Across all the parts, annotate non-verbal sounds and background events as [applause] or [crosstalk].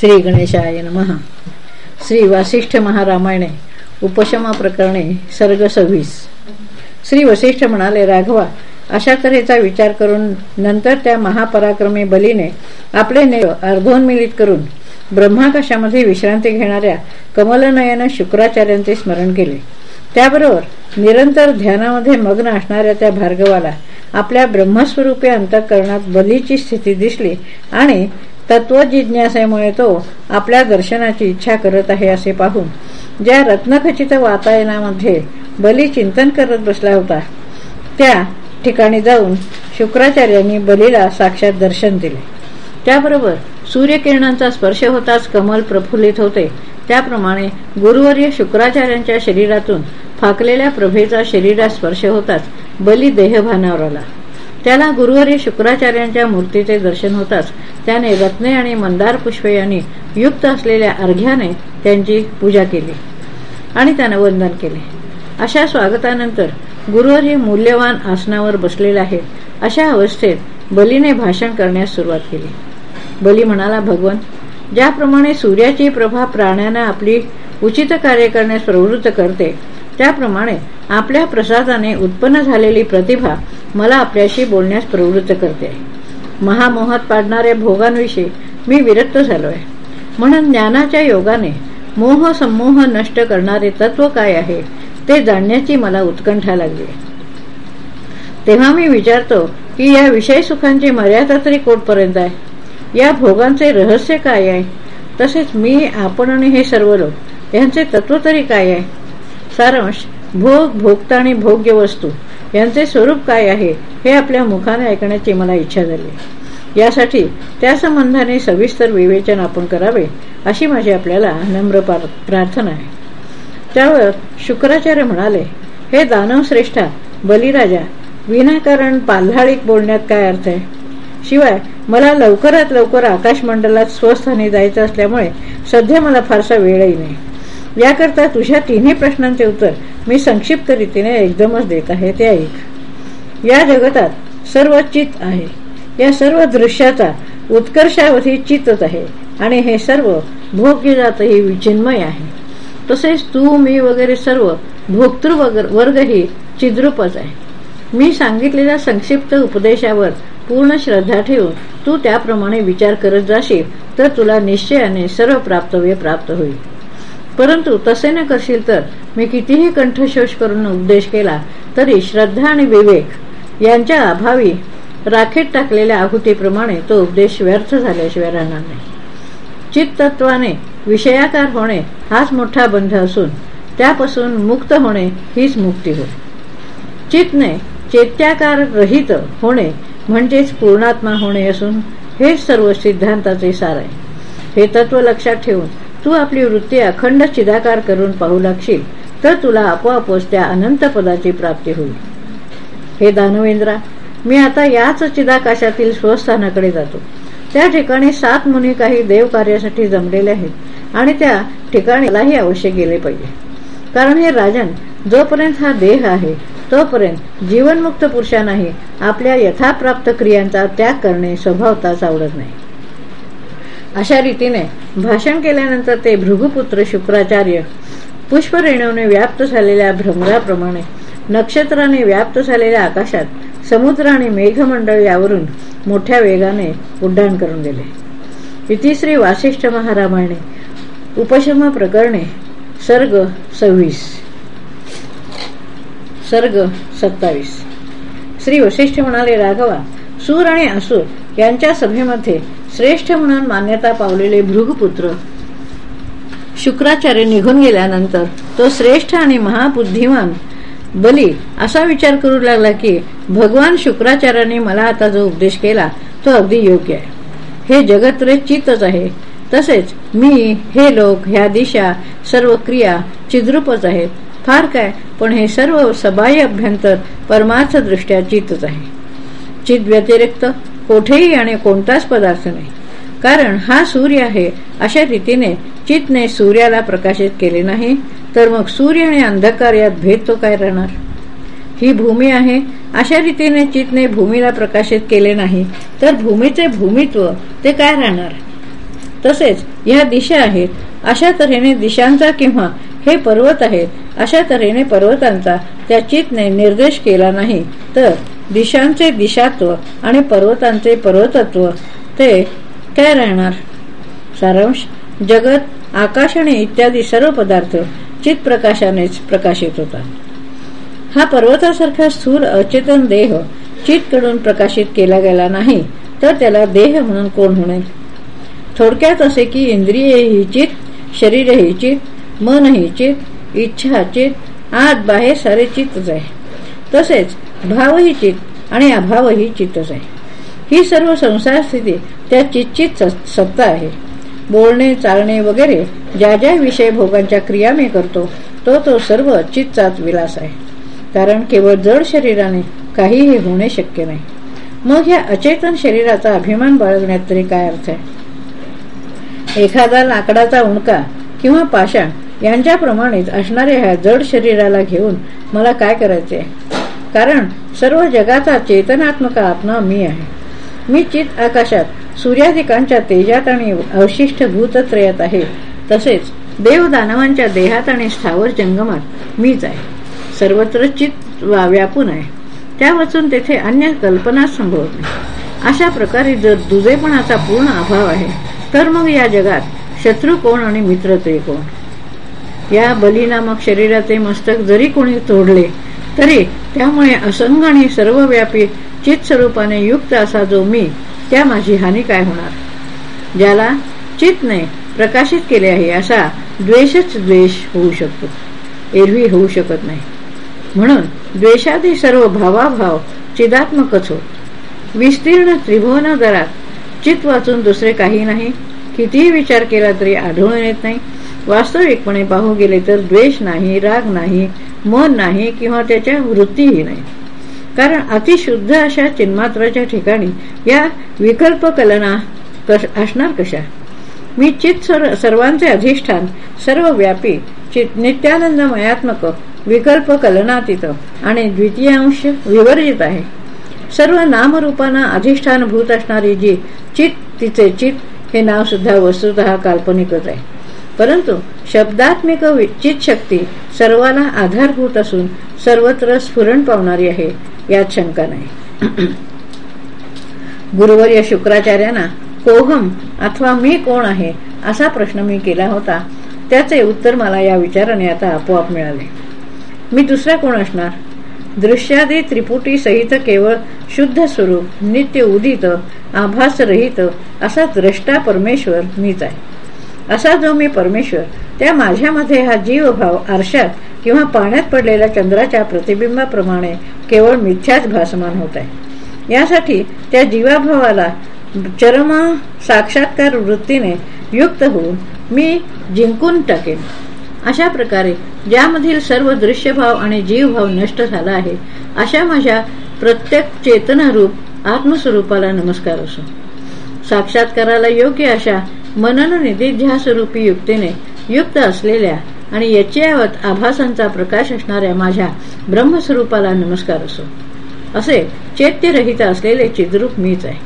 श्री गणेशाय महा श्री वासिष्ठ महारामायणे उपशमा प्रकरणे सर्ग सव्वीस. श्री वसिष्ठ म्हणाले राघवा अशा तऱ्हेचा विचार करून नंतर त्या महापराक्रमी बलीने आपले नेव अर्धोन्मिलित करून ब्रह्माकाशामध्ये विश्रांती घेणाऱ्या कमलनयन शुक्राचार्यांचे स्मरण केले. त्याबरोबर निरंतर ध्यानामध्ये मग्न असणाऱ्या त्या भार्गवाला आपल्या ब्रह्मस्वरूपी अंतःकरणात बलीची स्थिती दिसली आणि तत्वजिज्ञासेमुळे तो आपल्या दर्शनाची इच्छा करत आहे असे पाहून ज्या रत्नखचित वातायनामध्ये बली चिंतन करत बसला होता त्या ठिकाणी जाऊन शुक्राचार्यांनी बलीला साक्षात दर्शन दिले. त्याबरोबर सूर्यकिरणांचा स्पर्श होताच कमल प्रफुल्लित होते. त्याप्रमाणे गुरुवर्य शुक्राचार्यांच्या शरीरातून फाकलेल्या प्रभेचा शरीरात स्पर्श होताच बली देहभानावर आला. त्याला गुरुवारी शुक्राचार्यांच्या मूर्तीचे दर्शन होताच. त्याने रत्ने आणि मंदार पुष्पे यांनी युक्त असलेल्या अर्घ्याने त्यांची पूजा केली आणि त्यानं वंदन केले. अशा स्वागतानंतर गुरुवारी मूल्यवान आसनावर बसलेले आहेत अशा अवस्थेत बलीने भाषण करण्यास सुरुवात केली. बली म्हणाला भगवान ज्याप्रमाणे सूर्याची प्रभा प्राण्यांना आपली उचित कार्य करण्यास प्रवृत्त करते त्याप्रमाणे आपल्या प्रसादाने उत्पन्न झालेली प्रतिभा मला आपल्याशी बोलण्यास प्रवृत्त करते. महामोहात पाडणाऱ्या भोगांविषयी मी विरक्त झालोय. म्हणून ज्ञानाच्या योगाने मोह संमोह नष्ट करणारे तत्व काय आहे ते जाणण्याची मला उत्कंठा लागली. तेव्हा मी विचारतो की या विषय सुखांची मर्यादा तरी कोठपर्यंत आहे? या भोगांचे रहस्य काय आहे? तसेच मी आपण आणि हे सर्व लोक यांचे तत्व तरी काय आहे? सारांश भोग भोगता आणि भोग्य वस्तू यांचे स्वरूप काय आहे हे आपल्या मुखाने ऐकण्याची मला इच्छा झाली. यासाठी त्या संबंधाने सविस्तर विवेचन आपण करावे अशी माझी आपल्याला नम्र प्रार्थना आहे. त्यावर शुक्राचार्य म्हणाले हे दानव श्रेष्ठा बलिराजा विनाकारण पाल्हाळीक बोलण्यात काय अर्थ आहे? शिवाय मला लवकरात लवकर आकाशमंडलात स्वस्थानी जायचं असल्यामुळे सध्या मला फारसा वेळही नाही. याकरता तुझ्या तिन्ही प्रश्नांचे उत्तर मी संक्षिप्त रीतीने एकदमच देत आहे ते ऐक. या जगतात सर्व चित आहे. या सर्व दृश्याचा उत्कर्षावधी चितच आहे आणि हे सर्व भोग्य जातही विचिन्मय आहे. तसेच तू मी वगैरे सर्व भोक्तृ वर्गही चिद्रूपच आहे. मी सांगितलेल्या संक्षिप्त उपदेशावर पूर्ण श्रद्धा ठेवून तू त्याप्रमाणे विचार करत जाशील तर तुला निश्चयाने सर्व प्राप्तव्य प्राप्त होईल. परंतु तसे न करशील तर मी कितीही कंठशोष करून उपदेश केला तरी श्रद्धा आणि विवेक यांच्या अभावी राखेत टाकलेल्या आहुतीप्रमाणे तो उपदेश व्यर्थ झाल्याशिवाय राहणार नाही. चित्तत्वाने विषयाकार होणे हाच मोठा बंध असून त्यापासून मुक्त होणे हीच मुक्ती होय. चित्तने चेत्याकार रहित होणे म्हणजेच पूर्णात्मा होणे असून हेच सर्व सिद्धांताचे सार आहे. हे तत्व लक्षात ठेवून तू आपली वृत्ती अखंड चिदाकार करून पाहू लागशील तर तुला आपोआपच त्या अनंत पदाची प्राप्ती होईल. हे दानवेंद्रा मी आता याच चिदाकाशातील स्वस्थानाकडे जातो. त्या ठिकाणी सात मुनी काही देव कार्यासाठी जमलेले आहेत आणि त्या ठिकाणीलाही अवश्य गेले पाहिजे. कारण हे राजन जोपर्यंत हा देह आहे तोपर्यंत जीवनमुक्त पुरुषांनाही आपल्या यथाप्राप्त क्रियांचा त्याग करणे स्वभावताच आवडत नाही. अशा रीतीने भाषण केल्यानंतर ते भृगुपुत्र शुक्राचार्य पुष्परेणूने व्याप्त झालेल्या भ्रमराप्रमाणे नक्षत्राने व्याप्त झालेल्या आकाशात समुद्र आणि मेघमंडळ यावरून मोठ्या वेगाने उड्डाण करून गेले इतिश्री वासिष्ठ महारामायणे. उपशम प्रकरणे. सर्ग सव्वीस. सर्ग सत्तावीस. श्री वशिष्ठ म्हणाले राघवा सूर आणि असुर यांच्या सभेमध्ये श्रेष्ठ म्हणून मान्यता पावलेले भृगपुत्र शुक्राचार्य निघून गेल्यानंतर तो श्रेष्ठ आणि महाबुद्धिमान बली असा विचार करू लागला की भगवान शुक्राचार्याने मला आता जो उपदेश केला तो अगदी योग्य आहे. हे जगत चितच आहे. तसेच मी हे लोक ह्या दिशा सर्व क्रिया चिद्रूपच आहेत. फार काय पण हे सर्व सबाई अभ्यंतर परमार्थ दृष्ट्या चितच आहे. चित व्यतिरिक्त कोठेही आणि कोणताच पदार्थ नाही. कारण हा सूर्य आहे अशा रीतीने चितने सूर्याला प्रकाशित केले नाही तर मग सूर्य आणि अंधकार यात भेद तो काय राहणार? ही भूमी आहे अशा रीतीने चितने भूमीला प्रकाशित केले नाही तर भूमीचे भूमित्व ते काय राहणार? तसेच ह्या दिशा आहेत अशा तऱ्हेने दिशांचा किंवा हे पर्वत आहेत अशा तऱ्हेने पर्वतांचा त्या चितने निर्देश केला नाही तर दिशांचे दिशात्व आणि पर्वतांचे पर्वतत्व. ते काय राहणार? सारांश. जगत आकाश आणि इत्यादी सर्व पदार्थ चित प्रकाशानेच प्रकाशित होतात. हा पर्वतासारखा स्थूल अचेतन देह चितकडून प्रकाशित केला गेला नाही तर त्याला देह म्हणून कोण होणे थोडक्यात असे की इंद्रिये ही चित शरीर ही चित मन ही चित इच्छा चित आत बाहेर सारे चित्तच आहे. तसेच भावही चित आणि अभावही चितच आहे. ही सर्व संसार स्थिती त्या चितचित सत्ता आहे. बोलणे चालणे वगैरे ज्या ज्या विषय भोगांच्या क्रिया मी करतो तो तो सर्व चितचाच विलास आहे. कारण केवळ जड शरीराने काहीही होणे शक्य नाही. मग ह्या अचेतन शरीराचा अभिमान बाळगण्यात तरी काय अर्थ आहे? एखादा लाकडाचा उणका किंवा पाषाण यांच्याप्रमाणेच असणाऱ्या ह्या जड शरीराला घेऊन मला काय करायचे कारण सर्व जगाचा चेतनात्मक आत्मा मी आहे. मी चित आकाशात सूर्याधिकांच्या तेजात आणि अवशिष्ट भूतत्रयात आहे. तसेच देवदानवांच्या देहात आणि स्थावर जंगमात मीच आहे. सर्वत्र चित व्यापून आहे. त्या वाचून तेथे अन्य कल्पना संभवत नाही. अशा प्रकारे जर दुजेपणाचा पूर्ण अभाव आहे तर मग या जगात शत्रू कोण आणि मित्र ते कोण? या बली नामक शरीराचे मस्तक जरी कोणी तोडले तरी त्यामुळे असंग आणि सर्वव्यापी चित स्वरूपाने युक्त असा जो मी त्या माझी हानी काय होणार? ज्याला चितने प्रकाशित केले आहे असा द्वेषच द्वेष होऊ शकतो. एरवी होऊ शकत नाही. म्हणून द्वेषादी सर्व भावाभाव चिदात्मकच होत. विस्तीर्ण त्रिभुवन दरात चित वाचून दुसरे काही नाही. कितीही विचार केला तरी आढळून येत नाही. वास्तविकपणे पाहू गेले तर द्वेष नाही राग नाही मन नाही किंवा त्याच्या वृत्तीही नाही. कारण अतिशुद्ध अशा चिन्मात्राच्या ठिकाणी या विकल्प कलना कश असणार कशा? मी चित सर्वांचे अधिष्ठान सर्व व्यापी चित नित्यानंदमयात्मक विकल्प कलनातीत आणि द्वितीयांश विवर्जित आहे. सर्व नामरूपांना अधिष्ठानभूत असणारी जी चित तिचे चित हे नाव सुद्धा वस्तुत काल्पनिकच आहे. परंतु शब्दात्मिक चित शक्ती सर्वांना आधारभूत असून सर्वत्र स्फुरण पावणारी आहे यात शंका नाही. [clears throat] गुरुवर्य शुक्राचार्यांना कोहम अथवा मी कोण आहे? असा प्रश्न मी केला होता. त्याचे उत्तर मला या विचाराने आता आपोआप मिळाले. मी दुसरा कोण असणार? दृश्यादी त्रिपुटी सहित केवळ शुद्ध स्वरूप नित्य उदित आभासरहित असा द्रष्टा परमेश्वर मीच आहे. असा जो मी परमेश्वर त्या माझ्यामध्ये हा जीवभाव आरशात किंवा पाण्यात पडलेल्या चंद्राच्या प्रतिबिंबाप्रमाणे केवळ मिथ्याच भासमान होत आहे यासाठी त्या जीवाभावाला चरम साक्षात्कार वृत्तीने युक्त होऊन मी जिंकून टाकेन. अशा प्रकारे ज्यामधील सर्व दृश्यभाव आणि जीवभाव नष्ट झाला आहे अशा माझ्या प्रत्येक चेतनारूप आत्मस्वरूपाला नमस्कार असो. साक्षात्काराला योग्य अशा मनन निधिध्यासरूपी युक्तीने युक्त असलेल्या आणि याच्यावत आभासांचा प्रकाश असणाऱ्या माझ्या ब्रह्मस्वरूपाला नमस्कार असो. असे चैत्यरहित असलेले चिद्रूप मीच आहे.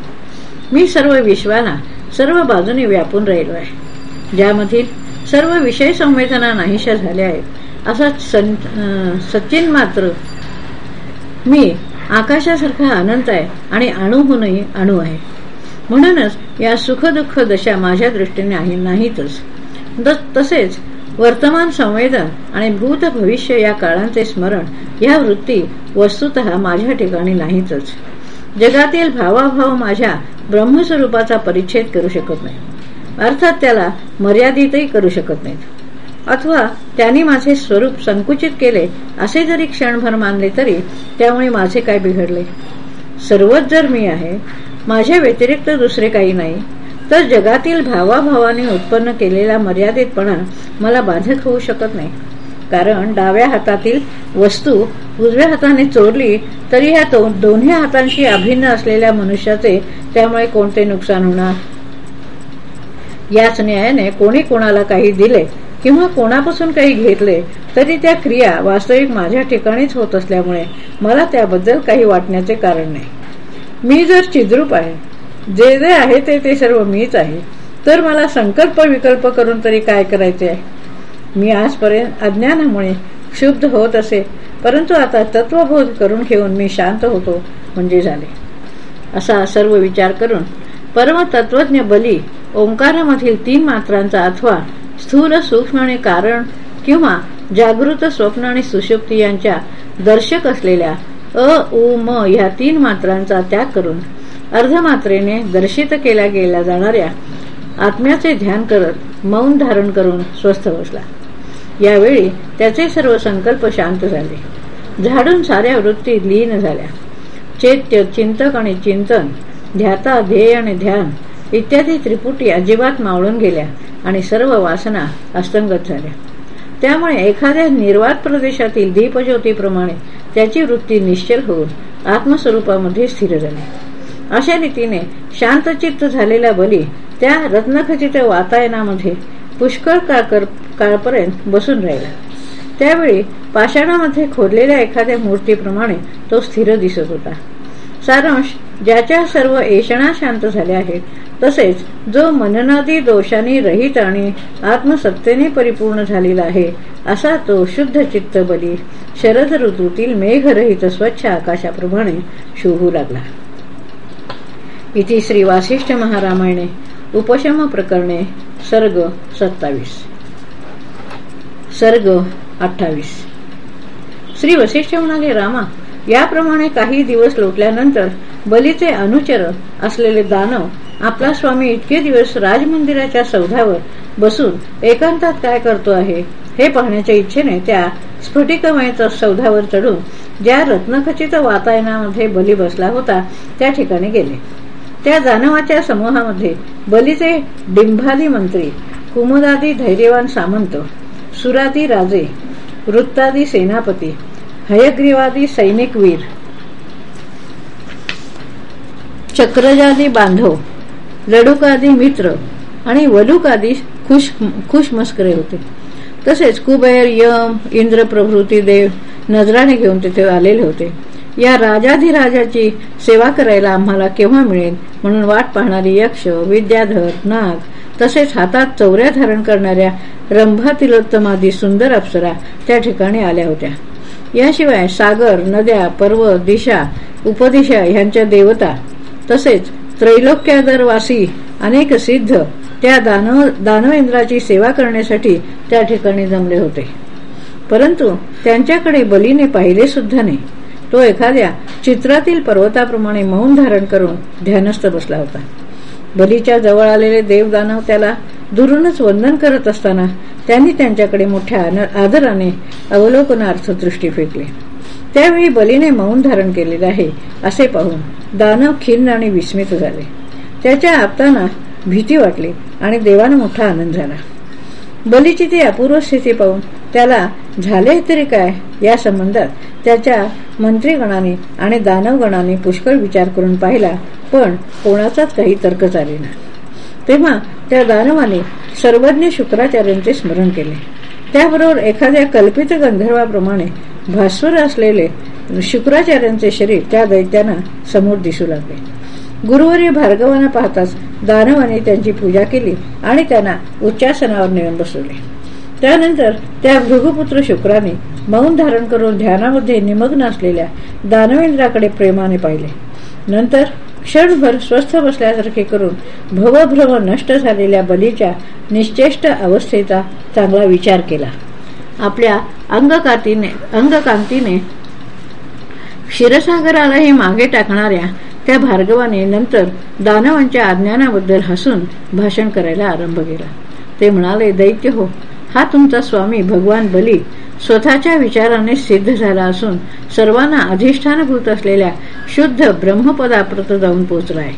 मी सर्व विश्वाला सर्व बाजूने व्यापून राहिलो आहे. ज्यामधील सर्व विषय संवेदना नाहीशा झाल्या आहेत असा सचिन मात्र मी आकाशासारखा आनंद आहे आणि अणुहूनही अणू आहे. म्हणूनच या सुखदुःख दशा माझ्या दृष्टीने आहे नाहीतच. तसेच वर्तमान संवेदन आणि भूत भविष्य या काळांचे स्मरण या वृत्ती वस्तुत माझ्या ठिकाणी नाहीतच. जगातील भावाभाव माझ्या ब्रह्मस्वरूपाचा परिच्छेद करू शकत नाही. अर्थात त्याला मर्यादितही करू शकत नाहीत. अथवा त्यांनी माझे स्वरूप संकुचित केले असे जरी क्षणभर मानले तरी त्यामुळे माझे काय बिघडले? सर्वच जर मी आहे माझ्या व्यतिरिक्त दुसरे काही नाही. तर जगातील भावाभावाने उत्पन्न केलेला मर्यादितपणा मला बाधक होऊ शकत नाही. कारण डाव्या हातातील वस्तू उजव्या हाताने चोरली तरी ह्या दोन्ही हातांशी अभिन्न असलेल्या मनुष्याचे त्यामुळे कोणते नुकसान होणार? याच न्यायाने कोणी कोणाला काही दिले किंवा कोणापासून काही घेतले तरी त्या क्रिया वास्तविक माझ्या ठिकाणीच होत असल्यामुळे मला त्याबद्दल काही वाटण्याचे कारण नाही. मी जर चिद्रूप आहे जे जे आहे ते ते सर्व मीच आहे तर मला संकल्प विकल्प करून तरी काय करायचे आहे? मी आजपर्यंत अज्ञानामुळे क्षुब्ध होत असे परंतु आता तत्वबोध करून घेऊन मी शांत होतो म्हणजे झाले. असा सर्व विचार करून परमतत्वज्ञ बली ओंकारामधील तीन मात्रांचा अथवा स्थूल सूक्ष्म आणि कारण किंवा जागृत स्वप्न आणि सुशुप्ती यांच्या दर्शक असलेल्या अ उ म ह्या तीन मात्रांचा त्याग करून अर्धमात्रेने दर्शित केल्या गेल्या जाणाऱ्या आत्म्याचे ध्यान करत मौन धारण करून स्वस्थ बसला. यावेळी त्याचे सर्व संकल्प शांत झाले. झाडून साऱ्या वृत्ती लीन झाल्या. चैत्य चिंतक आणि चिंतन ध्याता ध्येय आणि ध्यान इत्यादी त्रिपुटी अजिबात मावळून गेल्या आणि सर्व वासना अस्तंगत झाल्या. त्यामुळे एखाद्या निर्वात प्रदेशातील दीपज्योतीप्रमाणे त्याची वृत्ती निश्चल होऊन आत्मस्वरूपामध्ये स्थिर झाली. अशा रीतीने शांतचित्त झालेला बली त्या रत्नखचित वातायनामध्ये पुष्कळ काळपर्यंत बसून राहिला. त्यावेळी पाषाणामध्ये खोदलेल्या एखाद्या मूर्तीप्रमाणे तो स्थिर दिसत होता. सारांश ज्याच्या सर्व एषणा शांत झाल्या आहेत तसेच जो मननादी दोषांनी रहित आणि आत्मसत्तेने परिपूर्ण झालेला आहे असा तो शुद्ध चित्त बली शरद ऋतूतील मेघरहित स्वच्छ आकाशाप्रमाणे शोभू लागला. इथे श्री वासिष्ठ महारामायणे उपशम प्रकरणे सर्ग सत्तावीस. सर्ग अठ्ठावीस. श्री वसिष्ठ म्हणाले रामा याप्रमाणे काही दिवस लोटल्यानंतर बलीचे अनुचर असलेले दानव आपला स्वामी इतके दिवस राजमंदिराच्या सौधावर बसून एकांतात काय करतो आहे हे पाहण्याच्या इच्छेने त्या स्फटिकमयचा सौधावर चढून ज्या रत्नखचित वातायनामध्ये बली बसला होता त्या ठिकाणी गेले. त्या दानवाच्या समूहामध्ये बलीचे डिंभादी मंत्री कुमुदादी धैर्यवान सामंत सुरादी राजे वृत्तादी सेनापती हयग्रीवादी सैनिक वीर. चक्रजादी बांधव लडुकादी मित्र आणि वलुकादी खुश खुशमस्करे होते. तसेच कुबेर यम इंद्र प्रभृती देव नजराने घेऊन तिथे आलेले होते. या राजाधिराजाची सेवा करायला आम्हाला केव्हा मिळेल म्हणून वाट पाहणारी यक्ष विद्याधर नाग तसेच हातात चौऱ्या धारण करणाऱ्या रंभा तिलोत्तमादी सुंदर अप्सरा त्या ठिकाणी आल्या होत्या. याशिवाय सागर नद्या पर्वत दिशा उपदिशा ह्यांच्या देवता तसेच त्रैलोक्यादरवासी अनेक सिद्ध त्या दानव दानवेंद्राची सेवा करण्यासाठी त्या ठिकाणी जमले होते. परंतु त्यांच्याकडे बलीने पाहिले सुद्धा नाही. तो एखाद्या चित्रातील पर्वताप्रमाणे मौन धारण करून ध्यानस्थ बसला होता. बलीच्या जवळ आलेले देवदानव त्याला दुरूनच वंदन करत असताना त्यांनी त्यांच्याकडे मोठ्या आदराने अवलोकनार्थ दृष्टी फेकली. त्यावेळी बलीने मौन धारण केलेले आहे असे पाहून दानव खिन्न आणि विस्मित झाले. त्याच्या आपताना भीती वाटली आणि देवानं मोठा आनंद झाला. बलीची ती अपूर्व स्थिती पाहून त्याला झाले तरी काय या संबंधात त्याच्या मंत्रीगणाने आणि दानवगणाने पुष्कळ विचार करून पाहिला पण कोणाचाच काही तर्क चालेना तेव्हा त्या दानवाने सर्वज्ञ शुक्राचार्यांचे स्मरण केले. त्याबरोबर एखाद्या कल्पित गंधर्वाप्रमाणे भास्वर असलेले शुक्राचार्यांचे शरीर त्या दैत्यांना समोर दिसू लागले. गुरुवर्य भार्गवांना पाहताच दानवाने त्यांची पूजा केली आणि त्यांना उच्चासनावर नेऊन बसवले. त्यानंतर त्या भृगुपुत्र शुक्राने मौन धारण करून ध्यानामध्ये निमग्न असलेल्या दानवेंद्राकडे प्रेमाने पाहिले. नंतर क्षणभर स्वस्थ बसल्यासारखे करून भवभ्रम नष्ट झालेल्या बलीच्या निश्चेष्ट अवस्थेचा चांगला विचार केला. आपल्या अंगकातीने अंगकांतीने क्षीरसागरालाही मागे टाकणाऱ्या त्या भार्गवाने नंतर दानवांच्या अज्ञानाबद्दल हसून भाषण करायला आरंभ केला. ते म्हणाले दैत्य हो हा तुमचा स्वामी भगवान बली स्वतःच्या विचाराने सिद्ध झाला असून सर्वांना अधिष्ठानभूत असलेल्या शुद्ध ब्रह्मपदाप्रत जाऊन पोचला आहे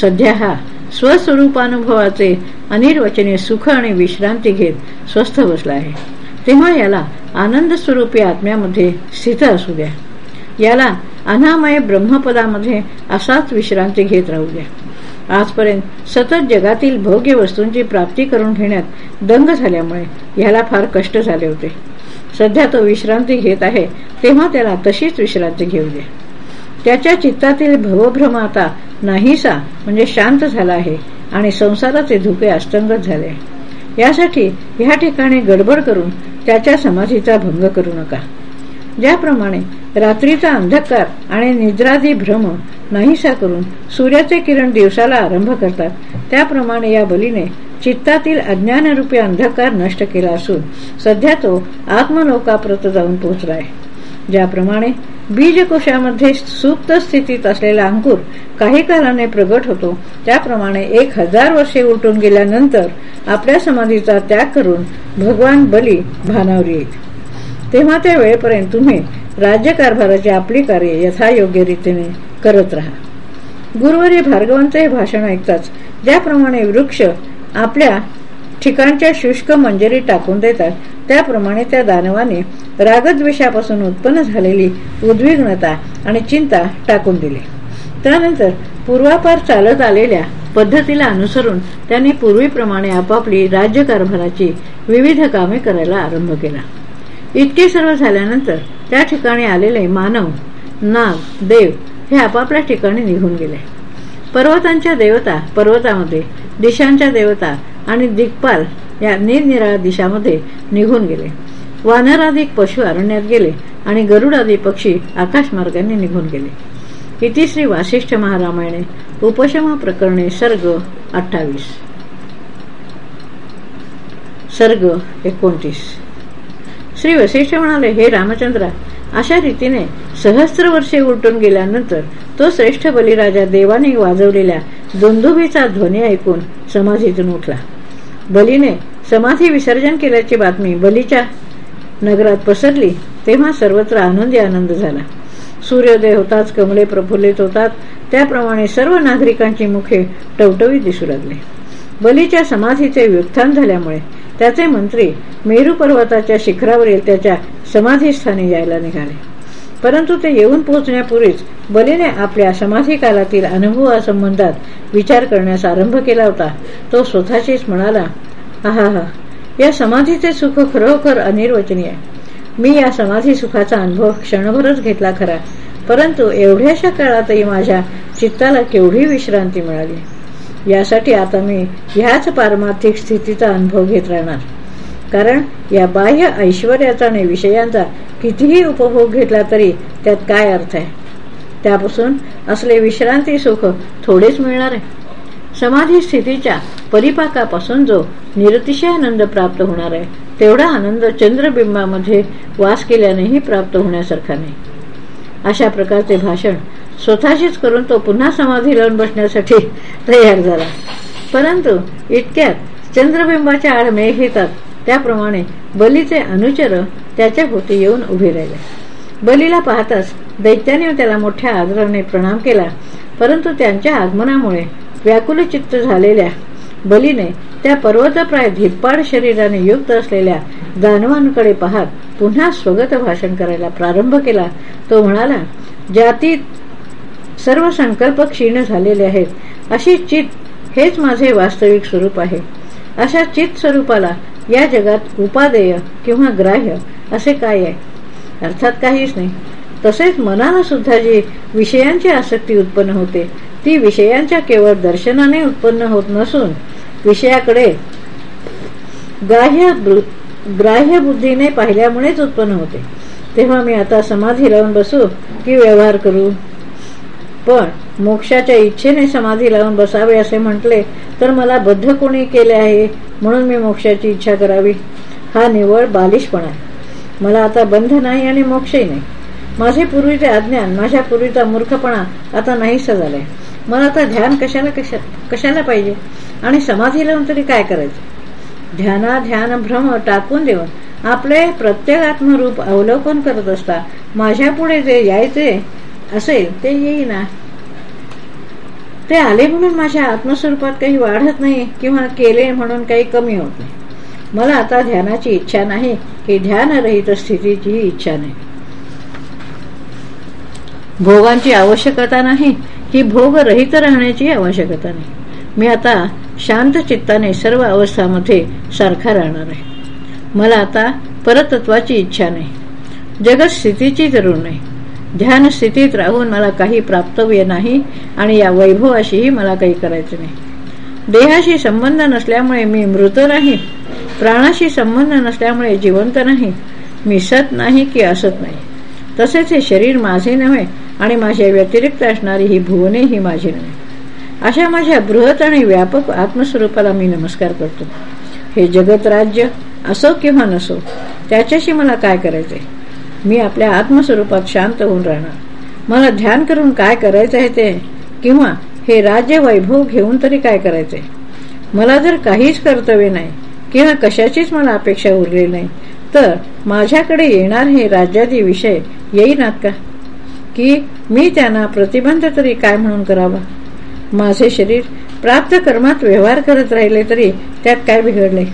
सध्या हा स्वस्वरूपानुभवाचे अनिर्वचनीय सुख आणि विश्रांती घेत स्वस्थ बसला आहे. तेव्हा याला आनंद स्वरूपी आत्म्यामध्ये स्थित असू द्या. याला अनामय ब्रह्मपदामध्ये असाच विश्रांती घेत राहू द्या. आजपर्यंत सतत जगातील भोग्य वस्तूंची प्राप्ती करून घेण्यात दंग झाल्यामुळे याला फार कष्ट झाले होते. सध्या तो विश्रांती घेत आहे. तेव्हा त्याला तशीच विश्रांती घेऊ दे. त्याच्या चित्तातील भवभ्रम आता नाहीसा म्हणजे शांत झाला आहे आणि संसाराचे धुके अस्तंगत झाले. यासाठी ह्या ठिकाणी गडबड करून त्याच्या समाधीचा भंग करू नका. ज्याप्रमाणे रात्रीचा अंधकार आणि निद्रादी भ्रम नाहीसा करून सूर्याचे किरण दिवसाला आरंभ करतात. त्याप्रमाणे या बलीने चित्तातील अज्ञानरूपी अंधकार नष्ट केला असून सध्या तो आत्मलोकाप्रत जाऊन पोहोचलाय ज्याप्रमाणे बीजकोशामध्ये सुप्त स्थितीत असलेला अंकुर काही कालाने प्रगट होतो त्याप्रमाणे एक हजार वर्षे उलटून गेल्यानंतर आपल्या समाधीचा त्याग करून भगवान बली भानावर येईल. तेव्हा त्या वेळेपर्यंत तुम्ही राज्यकारभाराची आपली कार्य यथायोग्य रीतीने करत राहा. गुरुवारी भार्गवांचे हे भाषण ऐकताच ज्याप्रमाणे वृक्ष आपल्या ठिकाणच्या शुष्क मंजरी टाकून देतात त्याप्रमाणे त्या दानवाने रागद्वेषापासून उत्पन्न झालेली उद्विग्नता आणि चिंता टाकून दिली. त्यानंतर पूर्वापार चालत आलेल्या पद्धतीला अनुसरून त्यांनी पूर्वीप्रमाणे आपापली राज्यकारभाराची विविध कामे करायला आरंभ केला. इतके सर्व झाल्यानंतर त्या ठिकाणी आलेले मानव नाग देव हे आपापल्या ठिकाणी निघून गेले. पर्वतांच्या देवता पर्वतामध्ये दिशांच्या देवता आणि दिग्पाल या निरनिराळ्या दिशामध्ये निघून गेले. वानराधिक पशु अरण्यात गेले आणि गरुडादी पक्षी आकाशमार्गाने निघून गेले. इति श्री वासिष्ठ महारामायणे उपशमा प्रकरणे सर्ग अठ्ठावीस. सर्ग एकोणतीस. श्री वशिष्ठ म्हणाले हे रामचंद्रा अशा रीतीने सहस्त्र वर्षे उलटून गेल्यानंतर तो श्रेष्ठ बलिराजा देवाने वाजवलेल्या दुंदुबीचा ध्वनी ऐकून समाधीतून उठला. बलीने समाधी विसर्जन केल्याची बातमी बलीच्या नगरात पसरली तेव्हा सर्वत्र आनंदी आनंद झाला. सूर्योदय होताच कमले प्रफुल्लित होतात त्याप्रमाणे सर्व नागरिकांची मुखे टवटवीत दिसू लागले. बलीच्या समाधीचे व्युत्थान झाल्यामुळे त्याचे मंत्री मेरू पर्वताच्या शिखरावरील त्याच्या समाधीस्थानी यायला निघाले. परंतु ते येऊन पोहोचण्यापूर्वीच बलीने आपल्या समाधी कालातील अनुभवासंबंधात विचार करण्यास आरंभ केला होता. तो स्वतःशीच म्हणाला आहा हा या समाधीचे सुख खरोखर अनिर्वचनीय. मी या समाधी सुखाचा अनुभव क्षणभरच घेतला खरा. परंतु एवढ्याशा काळातही माझ्या चित्ताला केवढी विश्रांती मिळाली. यासाठी आता मी ह्याच पारमार्थिक स्थितीचा अनुभव घेत राहणार. कारण या बाह्य ऐश्वर्याचा आणि विषयांचा कितीही उपभोग घेतला तरी त्यात काय अर्थ आहे? त्यापासून असले विश्रांती सुख थोडेच मिळणार आहे. समाधी स्थितीच्या परिपाकापासून जो निरतिशय आनंद प्राप्त होणार आहे तेवढा आनंद चंद्रबिंबामध्ये वास केल्यानेही प्राप्त होण्यासारखा नाही. अशा प्रकारचे भाषण स्वतःशीच करून तो पुन्हा समाधी लावून बसण्यासाठी तयार झाला. परंतु इतक्यात चंद्रबिंबाच्या आड मेघ येतात. त्याप्रमाणे बलीचे अनुचर त्याच्या भोवती येऊन उभे राहिले. बलीला पाहताच दैत्याने त्याला मोठ्या आदराने प्रणाम केला. परंतु त्यांच्या आगमनामुळे व्याकुलचित्त झालेल्या बलीने त्या पर्वतप्राय धिप्पाड शरीराने युक्त असलेल्या दानवांकडे पाहत पुन्हा स्वगत भाषण करायला प्रारंभ केला. तो म्हणाला जातीत सर्व संकल्प क्षीण झालेले आहेत. अशी चित हेच माझे वास्तविक स्वरूप आहे. अशा चित स्वरूपाला या जगात उपादेय किंवा ग्राह्य असे काय आहे? अर्थात काहीच नाही. तसेच मनाला सुद्धा जी विषयांची आसक्ती उत्पन्न होते ती विषयांच्या केवळ दर्शनाने उत्पन्न होत नसून विषयाकडे ग्राह्य ग्राह्य बुद्धीने पाहिल्यामुळेच उत्पन्न होते. तेव्हा मी आता समाधी लावून बसू की व्यवहार करू? पण मोक्षाच्या इच्छेने समाधी लावून बसावे असे म्हटले तर मला बद्ध कोणी केले आहे? म्हणून मी मोक्षाची इच्छा करावी. हा निवळ बालिशपणा मला आता बंध नाही आणि मोक्षही नाही. माझे पूर्वीचे अज्ञान माझ्या पूर्वीचा मूर्खपणा आता नाहीसा झालाय. मला आता ध्यान कशाला कशा कशाला पाहिजे? आणि समाधी लावून तरी काय करायचं? ध्याना ध्यान भ्रम टाकून देऊन आपले प्रत्येक आत्मरूप अवलोकन करत असता माझ्यापुढे जे यायचे असेल ते येईना. ते आले म्हणून माझ्या आत्मस्वरूपात काही वाढत नाही किंवा केले म्हणून काही कमी होत नाही. मला आता ध्यानाची इच्छा नाही की ध्यानरहित स्थितीचीही इच्छा नाही. भोगांची आवश्यकता नाही की भोग रहित राहण्याची आवश्यकता नाही. मी आता शांत चित्ताने सर्व अवस्थामध्ये सारखा राहणार आहे. मला आता परतत्वाची इच्छा नाही. जगत स्थितीची जरूर नाही. ध्यान स्थितीत राहून मला काही प्राप्तव्य नाही आणि या वैभवाशीही मला काही करायचं नाही. देहाशी संबंध नसल्यामुळे मी मृत नाही. प्राणाशी संबंध नसल्यामुळे जिवंत नाही. मी सत नाही की असत नाही. तसेच हे शरीर माझे नव्हे आणि माझ्या व्यतिरिक्त असणारी ही भुवने ही माझी नव्हे. अशा माझ्या बृहत आणि व्यापक आत्मस्वरूपाला मी नमस्कार करतो. हे जगत राज्य असो किंवा नसो त्याच्याशी मला काय करायचे मी आपल्या आत्मस्वरूपात शांत होऊन राहणार. मला ध्यान करून काय करायचं आहे ते किंवा हे राज्य वैभव घेऊन तरी काय करायचे मला जर काहीच कर्तव्य नाही किंवा कशाचीच मला अपेक्षा उरली नाही तर माझ्याकडे येणार हे राज्यादी विषय येईनात का? की मी त्यांना प्रतिबंध तरी काय म्हणून करावा? माझे शरीर प्राप्त कर्मात व्यवहार करत राहिले तरी त्यात काय बिघडले?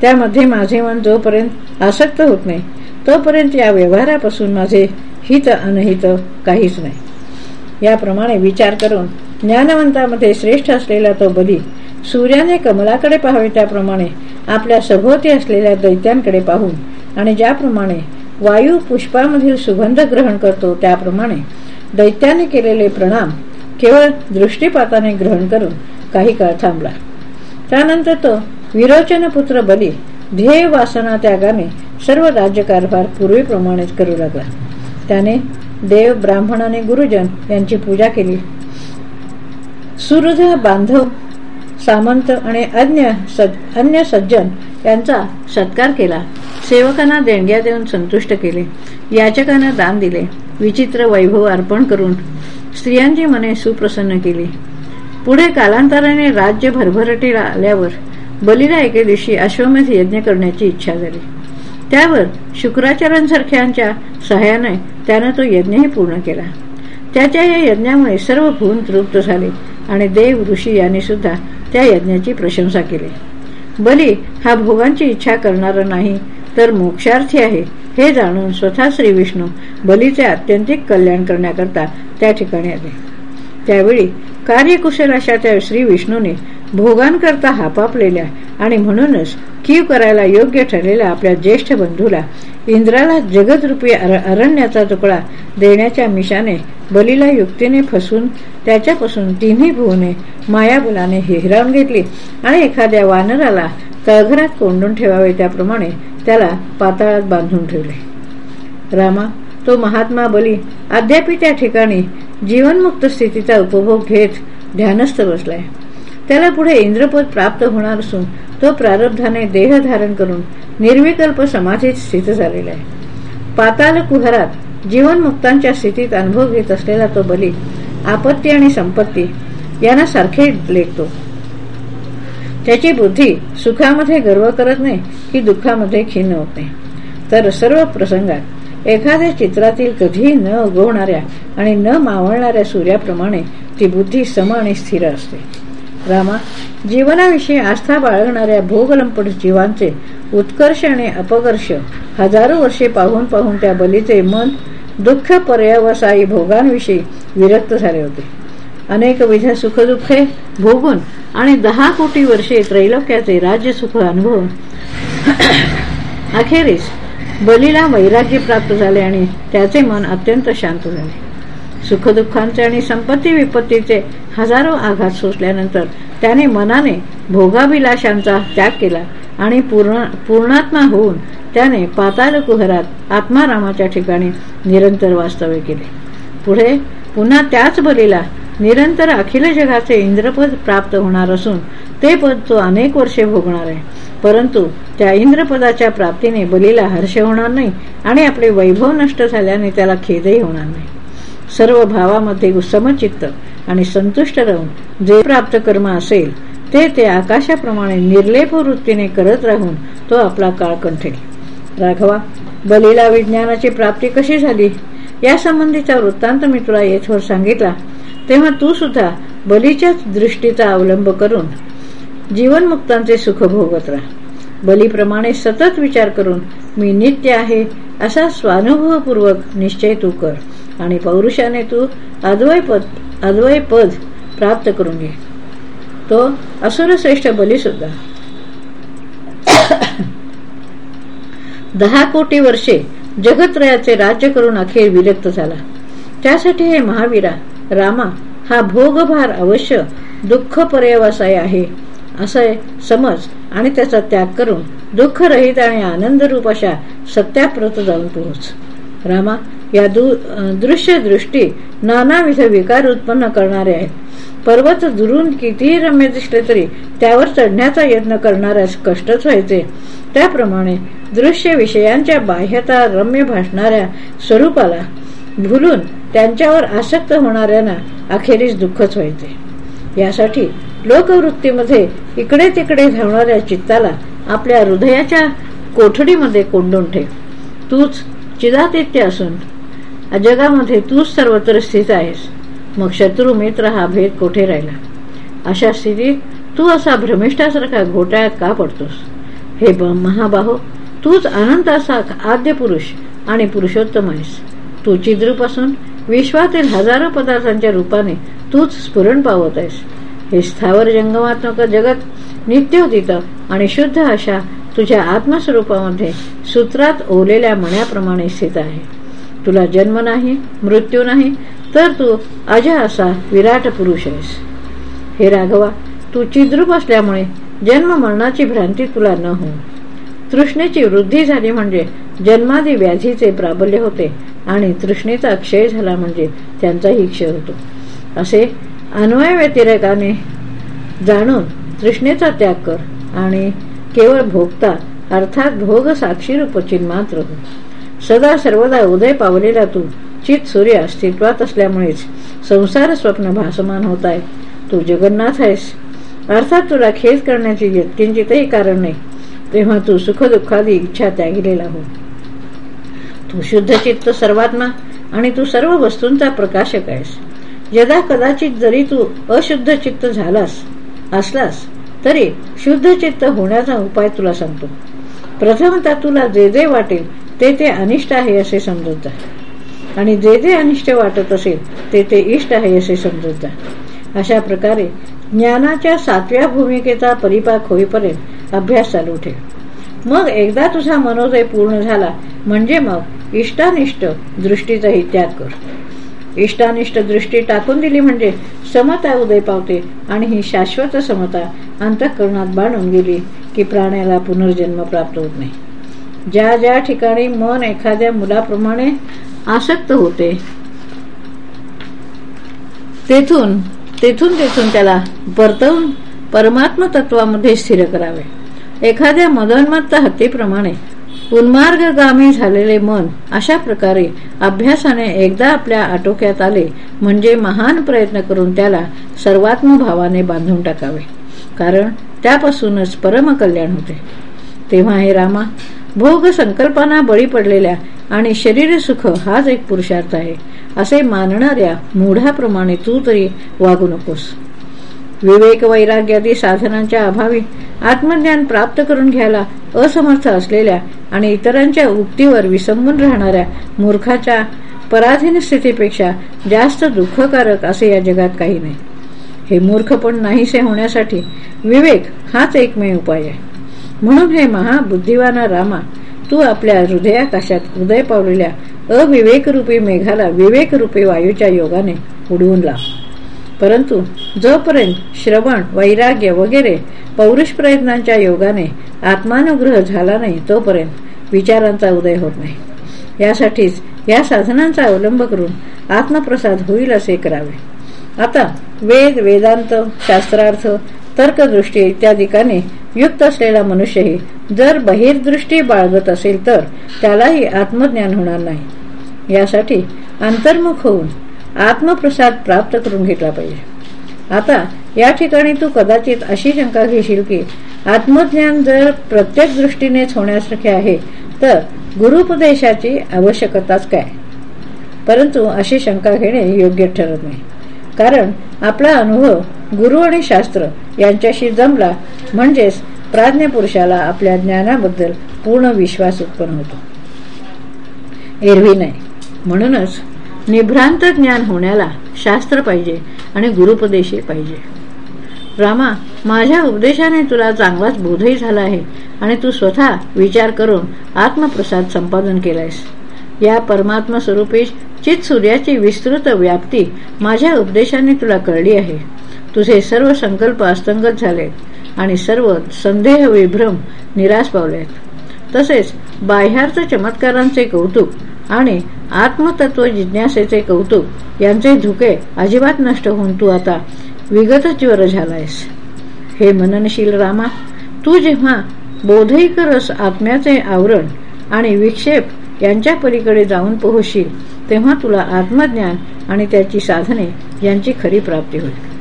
त्यामध्ये माझे मन जोपर्यंत आसक्त होत नाही तोपर्यंत या व्यवहारापासून माझे हित अनहित काहीच नाही. याप्रमाणे विचार करून ज्ञानवंतामध्ये श्रेष्ठ असलेला तो बली सूर्याने कमलाकडे पाहावे त्याप्रमाणे आपल्या सभोवती असलेल्या दैत्यांकडे पाहून आणि ज्याप्रमाणे वायू पुष्पामधील सुगंध ग्रहण करतो त्याप्रमाणे दैत्याने केलेले प्रणाम केवळ दृष्टीपाताने ग्रहण करून काही काळ थांबला. त्यानंतर तो विरोचनपुत्र बली ध्येय वासना त्यागाने सर्व राज्यकारभार पूर्वीप्रमाणेच करू लागला. त्याने देव ब्राह्मण आणि गुरुजन यांची पूजा केली. सुहृद बांधव सामंत आणि अन्य अन्य सज्जन यांचा सत्कार केला. सेवकांना देणग्या देऊन संतुष्ट केले. याचकांना दान दिले. विचित्र वैभव अर्पण करून स्त्रियांची मने सुप्रसन्न केली. पुढे कालांतराने राज्य भरभरटीला आल्यावर बलीला एके दिवशी अश्वमेध यज्ञ करण्याची इच्छा झाली. त्यावर शुक्राचार्यांसारख्यांच्या सहाय्याने त्यानं तो यज्ञही पूर्ण केला. त्याच्या या यज्ञामुळे सर्व भून तृप्त झाले आणि देव ऋषी यांनी सुद्धा त्या यज्ञाची प्रशंसा केली. बली हा भोगांची इच्छा करणारा नाही तर मोक्षार्थी आहे हे जाणून स्वतः श्री विष्णू बलीचे अत्यंतिक कल्याण करण्याकरता त्या ठिकाणी आले. त्यावेळी कार्यकुशल अशा त्या श्री विष्णूने भोगांकरता हापापलेल्या आणि म्हणूनच कीव करायला योग्य ठरलेल्या आपल्या ज्येष्ठ बंधूला इंद्राला जगदरूपी अरण्याचा तुकडा देण्याच्या मिशाने बलीला युक्तीने फसून त्याच्यापासून तिन्ही भुवने मायाबुलाने हिरावून घेतली आणि एखाद्या वानराला तळघरात कोंडून ठेवावे त्याप्रमाणे त्याला पाताळात बांधून ठेवले. रामा तो महात्मा बली अद्यापि त्या ठिकाणी जीवनमुक्त स्थितीचा उपभोग घेत ध्यानस्थ बसलाय. त्याला पुढे इंद्रपद प्राप्त होणार असून तो प्रारब्धाने देह धारण करून निर्विकल्प समाधीत स्थित झालेला आहे. पाताल कुहरात जीवनमुक्तांच्या स्थितीत अनुभव घेत असलेला तो बली आपत्ती आणि संपत्ती यांना सारखे लेखतो. त्याची बुद्धी सुखामध्ये गर्व करत नाही की दुःखामध्ये खिन्न होत नाही. तर सर्व प्रसंगात एखाद्या चित्रातील कधीही न उगवणाऱ्या आणि न मावळणाऱ्या सूर्याप्रमाणे ती बुद्धी सम आणि स्थिर असते. रामा जीवनाविषयी आस्था बाळगणाऱ्या भोगलंपट जीवांचे उत्कर्ष आणि अपकर्ष हजारो वर्षे पाहून पाहून त्या बलीचे मन दुःख पर्यावसायी भोगांविषयी विरक्त झाले होते. अनेकविध सुखदुःखे भोगून आणि दहा कोटी वर्षे त्रैलोक्याचे राज्यसुख अनुभवून [coughs] अखेरीस बलीला वैराग्य प्राप्त झाले आणि त्याचे मन अत्यंत शांत झाले. सुखदुःखांचे आणि संपत्ती विपत्तीचे हजारो आघात सोसल्यानंतर त्याने मनाने भोगाभिलाशांचा त्याग केला आणि पूर्ण पूर्णात्मा होऊन त्याने पाताल कुहरात आत्मारामाच्या ठिकाणी निरंतर वास्तव्य केले. पुढे पुन्हा त्याच बलीला निरंतर अखिल जगाचे इंद्रपद प्राप्त होणार असून ते पद तो अनेक वर्षे भोगणार आहे. परंतु त्या इंद्रपदाच्या प्राप्तीने बलीला हर्ष होणार नाही आणि आपले वैभव नष्ट झाल्याने त्याला खेदही होणार नाही. सर्व भावामध्ये समचित्त आणि संतुष्ट राहून जे प्राप्त कर्म असेल ते ते आकाशाप्रमाणे निर्लेप वृत्तीने करत राहून तो आपला काळ कंठेल. राघवा बलीला विज्ञानाची प्राप्ती कशी झाली? या संबंधीचा वृत्तांत मी तुला येथवर सांगितला तेव्हा तू सुद्धा बलीच्याच दृष्टीचा अवलंब करून जीवनमुक्तांचे सुख भोगत राहा. बलीप्रमाणे सतत विचार करून मी नित्य आहे असा स्वानुभवपूर्वक निश्चय तू कर. आणि पौरुषाने तू अद्वैपद अद्वय पद प्राप्त करून घे. तो असुरश्रेष्ठ बली सुद्धा. [coughs] दहा कोटी वर्षे जगत्रयाचे राज्य करून अखेर विरक्त झाला. त्यासाठी हे महावीरा रामा हा भोगभार अवश्य दुःख पर्यवसाय आहे असे समज आणि त्याचा त्याग करून दुःखरहित आणि आनंदरूप अशा सत्याप्रत जाऊन पोहोच. रामा या दृश्य दृष्टी नानाविध विकार उत्पन्न करणारे आहेत. पर्वत दुरून कितीही रम्य दिसले तरी त्यावर चढण्याचा यत्न करणाऱ्यास कष्टच व्हायचे. त्याप्रमाणे दृश्य विषयांच्या बाह्यता रम्य भासणाऱ्या स्वरूपाला भुलून त्यांच्यावर आसक्त होणाऱ्यांना अखेरीस दुःखच व्हायचे. यासाठी लोकवृत्तीमध्ये इकडे तिकडे धावणाऱ्या चित्ताला आपल्या हृदयाच्या कोठडीमध्ये कोंडून ठेव. तूच चिदातित्य असून जगामध्ये तूच सर्वत्र स्थित आहेस. मग शत्रू मित्र हा भेद कोठे राहिला? अशा स्थितीत तू असा भ्रमिष्ठासारखा घोटाळ्यात का पडतोस? हे महाबाहो तूच अनंत असा आद्य पुरुष आणि पुरुषोत्तम आहेस. तू चिद्रूपासून विश्वातील हजारो पदार्थांच्या रूपाने तूच स्फुरण पावत आहेस. हे स्थावर जंगमात्मक जगत नित्योदित आणि शुद्ध अशा तुझ्या आत्मस्वरूपामध्ये सूत्रात ओलेल्या मण्याप्रमाणे स्थित आहे. तुला जन्म नाही मृत्यू नाही तर तू अजय असा विराट पुरुष आहेस. हे राघवा तू चिद्रूप असल्यामुळे जन्म मरणाची भ्रांती तुला न हो तृष्णेची वृद्धी झाली म्हणजे जन्मादी व्याधीचे प्राबल्य होते आणि तृष्णेचा क्षय झाला म्हणजे त्यांचाही क्षय होतो. असे अन्वय व्यतिरेकाने जाणून तृष्णेचा त्याग कर आणि केवळ भोगता अर्थात भोग साक्षी रूपचिन मात्र हो सदा सर्वदा उदय पावलेला तू. चित सूर्य अस्तित्वात असल्यामुळेच संसार स्वप्न भासमान होत आहे तू जगन्नाथ आहेस. अर्थात तुला खेद करण्याची यत्किंचितही कारण नाही. तेव्हा तू सुखदुःखादी इच्छा त्यागिलेला हो. तू शुद्ध चित्त सर्वात्मा आणि तू सर्व वस्तूंचा प्रकाशक आहेस. यदा कदाचित जरी तू अशुद्ध चित्त झालास असलास तरी शुद्ध चित्त होण्याचा उपाय तुला सांगतो. प्रथमता तुला जे जे वाटेल ते ते अनिष्ट आहे असे समजत जा. आणि जे जे अनिष्ट वाटत असेल ते ते इष्ट आहे असे समजत जा. अशा प्रकारे ज्ञानाच्या सातव्या भूमिकेचा परिपाक होईपर्यंत अभ्यास चालू ठेव. मग एकदा तुझा मनोदय पूर्ण झाला म्हणजे मग इष्टानिष्ट दृष्टीचाही त्याग कर. इष्टानिष्ट दृष्टी टाकून दिली म्हणजे समता उदय पावते आणि ही शाश्वत समता अंतःकरणात बांधून गेली की प्राण्याला पुनर्जन्म प्राप्त होत नाही. ज्या ज्या ठिकाणी मन एखाद्या मुलाप्रमाणे आसक्त होते तेथून तेथून तेथून त्याला परतवून परमात्म तत्वामध्ये स्थिर करावे. एखाद्या मदनमत्त हत्तीप्रमाणे उन्मार्गगामी झालेले मन अशा प्रकारे अभ्यासाने एकदा आपल्या आटोक्यात आले म्हणजे महान प्रयत्न करून त्याला सर्वात्म भावाने बांधून टाकावे. कारण त्यापासूनच परमकल्याण होते. तेव्हा हे रामा भोग संकल्पना बळी पडलेल्या आणि शरीर सुख हाच एक पुरुषार्थ आहे. असे मानणाऱ्या मूढाप्रमाणे तू तरी वागू नकोस. विवेक वैराग्यादी साधनांच्या अभावी आत्मज्ञान प्राप्त करून घ्यायला असमर्थ असलेल्या आणि इतरांच्या उक्तीवर विसंबून राहणाऱ्या मूर्खाच्या पराधीन स्थितीपेक्षा जास्त दुःखकारक असे या जगात काही नाही. हे मूर्खपण नाहीसे होण्यासाठी विवेक हाच एकमेव उपाय आहे. म्हणून हे महाबुद्धिवाना रामा तू आपल्या हृदयाकाशात उदय पावलेल्या अविवेकरूपी मेघाला विवेकरूपी वायूच्या योगाने उडवून लाव. परंतु जोपर्यंत श्रवण वैराग्य वगैरे पौरुष प्रयत्नांच्या योगाने आत्मानुग्रह झाला नाही तोपर्यंत विचारांचा उदय होत नाही. यासाठीच या साधनांचा अवलंब करून आत्मप्रसाद होईल असे करावे. आता वेद वेदांत शास्त्रार्थ तर्कदृष्टी इत्यादिकाने युक्त असलेला मनुष्यही जर बहिर्दृष्टी बाळगत असेल तर त्यालाही आत्मज्ञान होणार नाही. यासाठी अंतर्मुख होऊन आत्मप्रसाद प्राप्त करून घेतला पाहिजे. आता या ठिकाणी तू कदाचित अशी शंका घेशील की आत्मज्ञान जर प्रत्येक दृष्टीनेच होण्यासारखे आहे तर गुरुपदेशाची आवश्यकताच काय? परंतु अशी शंका घेणे योग्य ठरत नाही. कारण आपला अनुभव गुरु आणि शास्त्र यांच्याशी जमला म्हणजेच प्राज्ञ पुरुषाला आपल्या ज्ञानाबद्दल पूर्ण विश्वास उत्पन्न होतो. एरवी नाही. म्हणूनच निभ्रांत ज्ञान होण्याला शास्त्र पाहिजे आणि गुरुपदेशही पाहिजे. रामा माझ्या उपदेशाने तुला चांगलाच बोधही झाला आहे आणि तू स्वतः विचार करून आत्मप्रसाद संपादन केलायस. या परमात्मा स्वरूपी चित सूर्याची विस्तृत व्याप्ती माझ्या उपदेशाने तुला कळली आहे. तुझे सर्व संकल्प अस्तंगत झाले आणि सर्व संदेह विभ्रम निराश पावलेत. तसेच बाह्यार्थ चमत्कारांचे कौतुक आणि आत्मतत्व जिज्ञासेचे कौतुक यांचे धुके अजिबात नष्ट होऊन तू आता विगतज्वर झालायस. हे मननशील रामा तू जेव्हा बोधैक रस आत्म्याचे आवरण आणि विक्षेप यांच्या पलीकडे जाऊन पोहोचशील तेव्हा तुला आत्मज्ञान आणि त्याची साधने यांची खरी प्राप्ती होईल.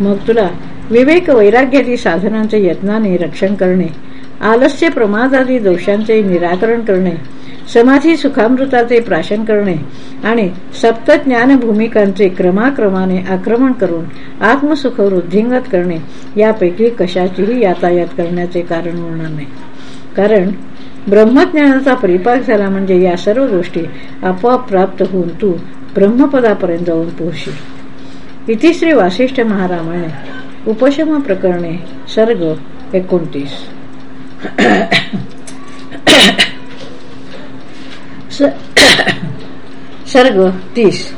मग तुला विवेक वैराग्यादी साधनांचे यत्नाने रक्षण करणे आलस्य प्रमादादी दोषांचे निराकरण करणे समाधी सुखामृताचे प्राशन करणे आणि सप्तज्ञान भूमिकांचे क्रमाक्रमाने आक्रमण करून आत्मसुख वृद्धिंगत करणे यापैकी कशाचीही यातायात करण्याचे कारण होणार नाही. कारण ब्रह्मज्ञानाचा परिपाक झाला म्हणजे या सर्व गोष्टी आपोआप प्राप्त होऊन तू ब्रह्मपदापर्यंत जाऊन पोहोचशील. इतिश्री वासिष्ठ महारामाने उपशम प्रकरणे सर्ग एकोणतीस. सर्ग तीस.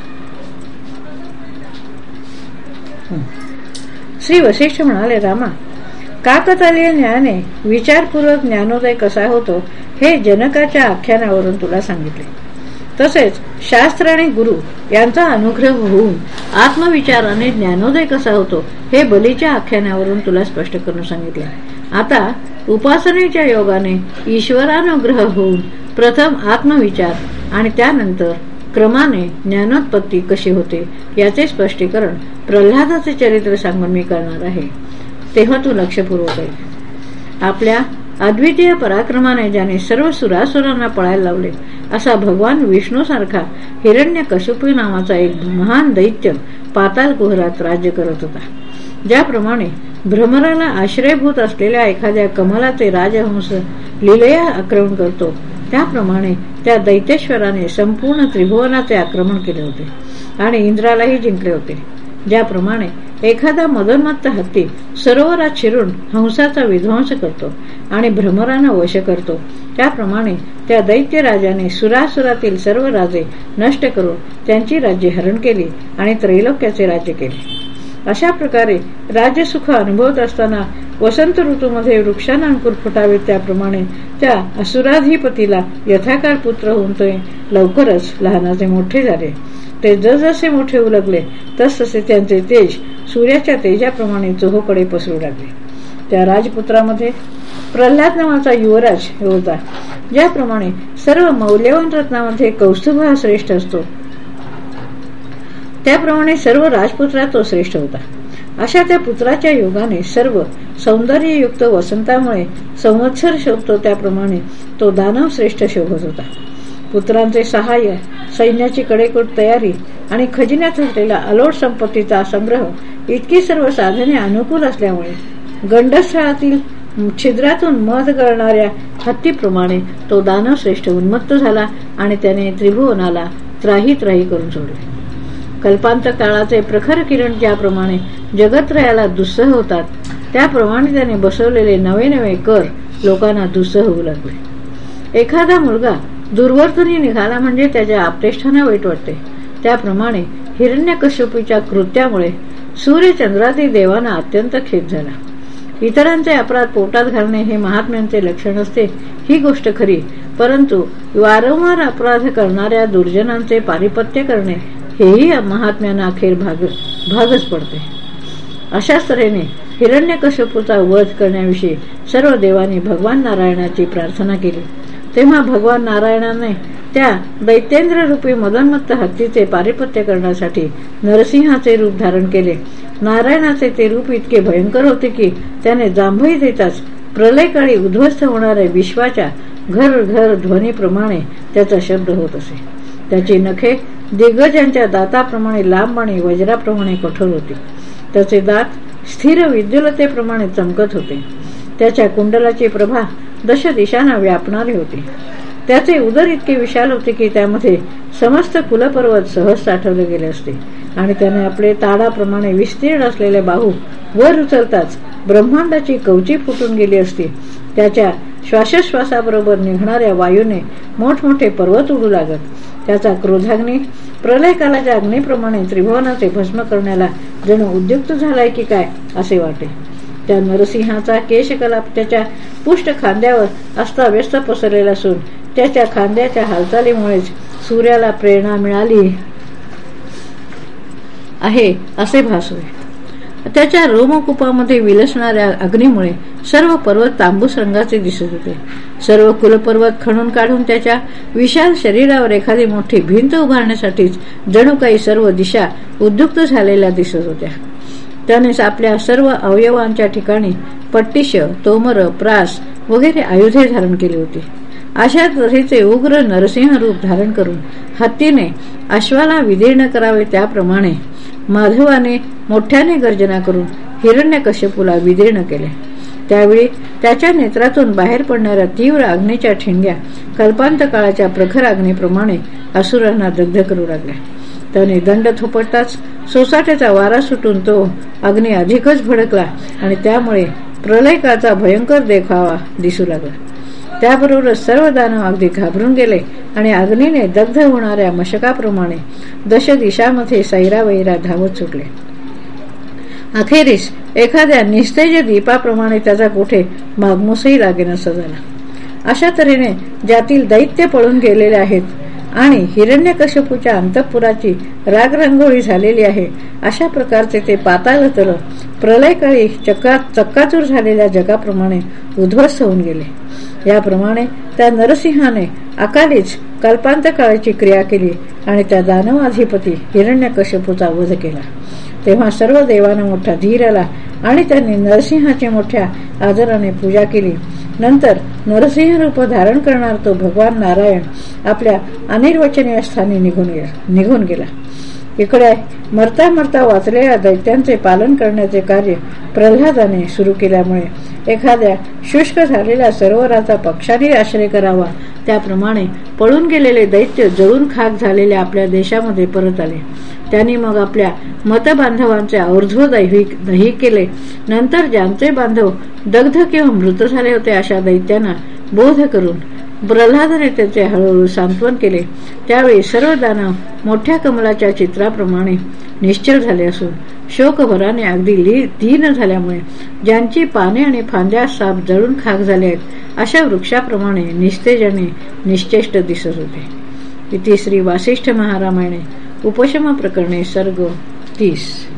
श्री वशिष्ठ म्हणाले रामा काकतालीय ज्ञाने? विचारपूर्वक ज्ञानोदय कसा होतो हे जनकाच्या आख्यानावरून तुला सांगितले. तसेच शास्त्र आणि गुरु यांचा अनुग्रह होऊन आत्मविचाराने ज्ञानोदय कसा होतो हे बलीच्या आख्यानावरून तुला स्पष्ट करून सांगितले. आता उपासनेच्या योगाने ईश्वरानुग्रह होऊन प्रथम आत्मविचार आणि त्यानंतर क्रमाने ज्ञानोत्पत्ती कशी होते याचे स्पष्टीकरण प्रल्हादाचे चरित्र सांगून मी करणार आहे. तेव्हा तू लक्षपूर्वक आहे आपल्या अद्वितीय पराक्रमाने ज्याने सर्व सुरासुरांना पळायला लावले असा भगवान विष्णू सारखा हिरण्य कसुपी नावाचा एक महान दैत्य पाताल कुहरात राज्य करत होता. ज्याप्रमाणे भ्रमराला आश्रयभूत असलेल्या एखाद्या कमलाचे राजहंस लिलया आक्रमण करतो त्याप्रमाणे त्या दैतेश्वराने संपूर्ण त्रिभुवनाचे आक्रमण केले होते आणि इंद्रालाही जिंकले होते. ज्याप्रमाणे एखादा मदनमत्त हत्ती सरोवरात शिरून हंसाचा विध्वंस करतो आणि भ्रमरांना वश करतो. त्याप्रमाणे त्या दैत्य राजाने सुरासुरातील सर्व राजे नष्ट करून त्यांची राज्य हरण केली आणि त्रैलोक्याचे राज्य केले. अशा प्रकारे राज्यसुख अनुभवत असताना वसंत ऋतूमध्ये वृक्षांना अंकुर फुटावेत त्याप्रमाणे त्या असुराधिपतीला यथाकार पुत्र होऊन ते लवकरच लहानाचे मोठे झाले. ते जसजसे मोठे होऊ लागले तसतसे त्यांचे तेज सूर्याच्या तेजाप्रमाणे चोहोकडे पसरू लागले. त्या राजपुत्रामध्ये प्रल्हाद नावाचा युवराज होता. ज्याप्रमाणे सर्व मौल्यवान रत्नामध्ये कौस्तुभ हा श्रेष्ठ असतो. त्याप्रमाणे सर्व राजपुत्रात तो श्रेष्ठ होता. अशा त्या पुत्राच्या योगाने सर्व सौंदर्ययुक्त वसंतामुळे संवत्सर शोभतो त्याप्रमाणे तो दानव श्रेष्ठ शोभत होता. पुत्रांचे सहाय्य सैन्याची कडेकोट तयारी आणि खजिन्यात असलेला अलोट संपत्तीचा संग्रह इतकी सर्व साधने अनुकूल असल्यामुळे गंडस्थळातील छिद्रातून मध गळणाऱ्या हत्तीप्रमाणे तो दानवश्रेष्ठ उन्मत्त झाला आणि त्याने त्रिभुवनाला त्राही त्राही करून सोडले. कल्पांत काळाचे प्रखर किरण ज्याप्रमाणे जगत्रयाला दुस्सह होतात त्याप्रमाणे त्याने बसवलेले नवे नवे कर लोकांना दुस्सह होऊ लागले एखादा मुलगा दुर्वर्तनी निघाला म्हणजे त्याच्या आपतेष्ठाना वाईट वाटते. त्याप्रमाणे हिरण्यकश्यपूच्या कृत्यामुळे सूर्यचंद्रातील देवांना अत्यंत खेद झाला. इतरांचे अपराध पोटात घालणे हे महात्म्यांचे लक्षण असते ही गोष्ट खरी. परंतु वारंवार अपराध करणाऱ्या दुर्जनांचे पारिपत्य करणे हेही महात्म्यांना अखेर भाग भागच पडते. अशाच तऱ्हेने हिरण्यकश्यपूचा वध करण्याविषयी सर्व देवांनी भगवान नारायणाची प्रार्थना केली. तेव्हा भगवान नारायणाने त्या दैत्येंद्र रूपी मदनमत्त हत्तीचे पारिपत्य करण्यासाठी नरसिंहाचे रूप धारण केले. नारायणाचे ते रूप इतके भयंकर होते की त्याने जांभई देताच प्रलयकाळी उद्ध्वस्त होणाऱ्या विश्वाच्या घर घर ध्वनीप्रमाणे त्याचा शब्द होत असे. त्याची नखे दिग्गजांच्या दाताप्रमाणे लांब आणि वज्राप्रमाणे कठोर होती. त्याचे दात स्थिर विद्युलतेप्रमाणे चमकत होते. त्याच्या कुंडलाची प्रभा दश दिशांना व्यापणारे होते. त्याचे उदर इतके विशाल होते की त्यामध्ये समस्त कुलपर्वत सहज साठवले गेले असते. आणि त्याने आपले ताडाप्रमाणे विस्तीर्ण असलेले बाहू वर उचलताच ब्रह्मांडाची कवची फुटून गेली असती. त्याच्या श्वासोश्वासाबरोबर निघणाऱ्या वायूने मोठमोठे पर्वत उडू लागत. त्याचा क्रोधाग्नी प्रलयकालाच्या अग्नीप्रमाणे त्रिभुवनाचे भस्म करण्याला जणू उद्युक्त झालाय की काय असे वाटे. त्या नरसिंहाचा केशकलाप त्याच्या पुष्ट खांद्यावर अस्ताव्यस्त पसरलेला असून त्याच्या खांद्याच्या हालचालीमुळेच सूर्याला प्रेरणा मिळाली आहे असे भास त्याच्या रोमकुपामध्ये विलसणाऱ्या अग्नीमुळे सर्व पर्वत तांबूस रंगाचे दिसत होते. सर्व कुलपर्वत खणून काढून त्याच्या विशाल शरीरावर एखादी मोठी भिंत उभारण्यासाठीच जणू काही सर्व दिशा उद्युक्त झालेल्या दिसत होत्या. त्यानेच आपल्या सर्व अवयवांच्या ठिकाणी पट्टिश तोमर प्रास वगैरे आयुधे धारण केली होती. अशा तऱ्हेचे उग्र नरसिंह रूप धारण करून हत्तीने अश्वाला विदीर्ण करावे त्याप्रमाणे माधवाने मोठ्याने गर्जना करून हिरण्यकश्यपूला विदीर्ण केले. त्यावेळी त्याच्या नेत्रातून बाहेर पडणाऱ्या तीव्र अग्नीच्या ठिणग्या कल्पांत काळाच्या प्रखर अग्नीप्रमाणे असुरांना दग्ध करू लागल्या. त्याने दंड थोपटताच सोसाट्याचा वारा सुटून तो अग्नी अधिकच भडकला आणि त्यामुळे प्रलयकाचा भयंकर देखावा दिसू लागला. त्याबरोबरच सर्व दानव अगदी घाबरून गेले आणि अग्नीने दग्ध होणाऱ्या मशकाप्रमाणे दश दिशामध्ये सैरावैरा धावत सुटले. अखेरीस एखाद्या निस्तेज दीपाप्रमाणे त्याचा कुठे मागमूसही लागेनसा झाला अशा तऱ्हेने ज्यातील दैत्य पळून गेलेले आहेत आणि हिरण्यकश्यपूच्या अंतपुराची रागरंगोळी झालेली आहे. अशा प्रकारचे ते पाताल तर प्रलयकाळी चक्का चक्काचूर झालेल्या जगाप्रमाणे उद्ध्वस्त होऊन गेले. याप्रमाणे त्या नरसिंहाने अकालीच कल्पांत काळाची क्रिया केली आणि त्या दानवाधिपती हिरण्यकश्यपूचा वध केला. तेव्हा सर्व देवानं मोठा धीर आला आणि त्यांनी नरसिंहाची मोठ्या आदराने पूजा केली. नंतर नरसिंह रूप धारण करणार तो भगवान नारायण आपल्या अनिर्वचनीय स्थानी निघून गेला निघून गेला. इकडे मरता मरता वाचलेल्या दैत्यांचे पालन करण्याचे कार्य प्रल्हादाने सुरू केल्यामुळे एखाद्या शुष्क झालेल्या सरोवराचा पक्षाने आश्रय करावा. त्याप्रमाणे पळून गेलेले दैत्य जळून खाक झालेल्या आपल्या देशामध्ये परत आले. त्यांनी मग आपल्या मतबांधवांचे और्ध्व दही केले. नंतर ज्यांचे बांधव दग्ध किंवा मृत झाले होते अशा दैत्यांना बोध करून प्रल्हादाने त्याचे हळूहळू सांत्वन केले. त्यावेळी सर्व दानव मोठ्या कमलाच्या चित्राप्रमाणे निश्चल झाले असून शोकभराने अगदी दीन झाल्यामुळे ज्यांची पाने आणि फांद्या साप जळून खाक झाले आहेत अशा वृक्षाप्रमाणे निस्तेजाने निश्चेष्ट दिसत होते. इथे श्री वासिष्ठ महारामायणे उपशम प्रकरणे सर्ग तीस.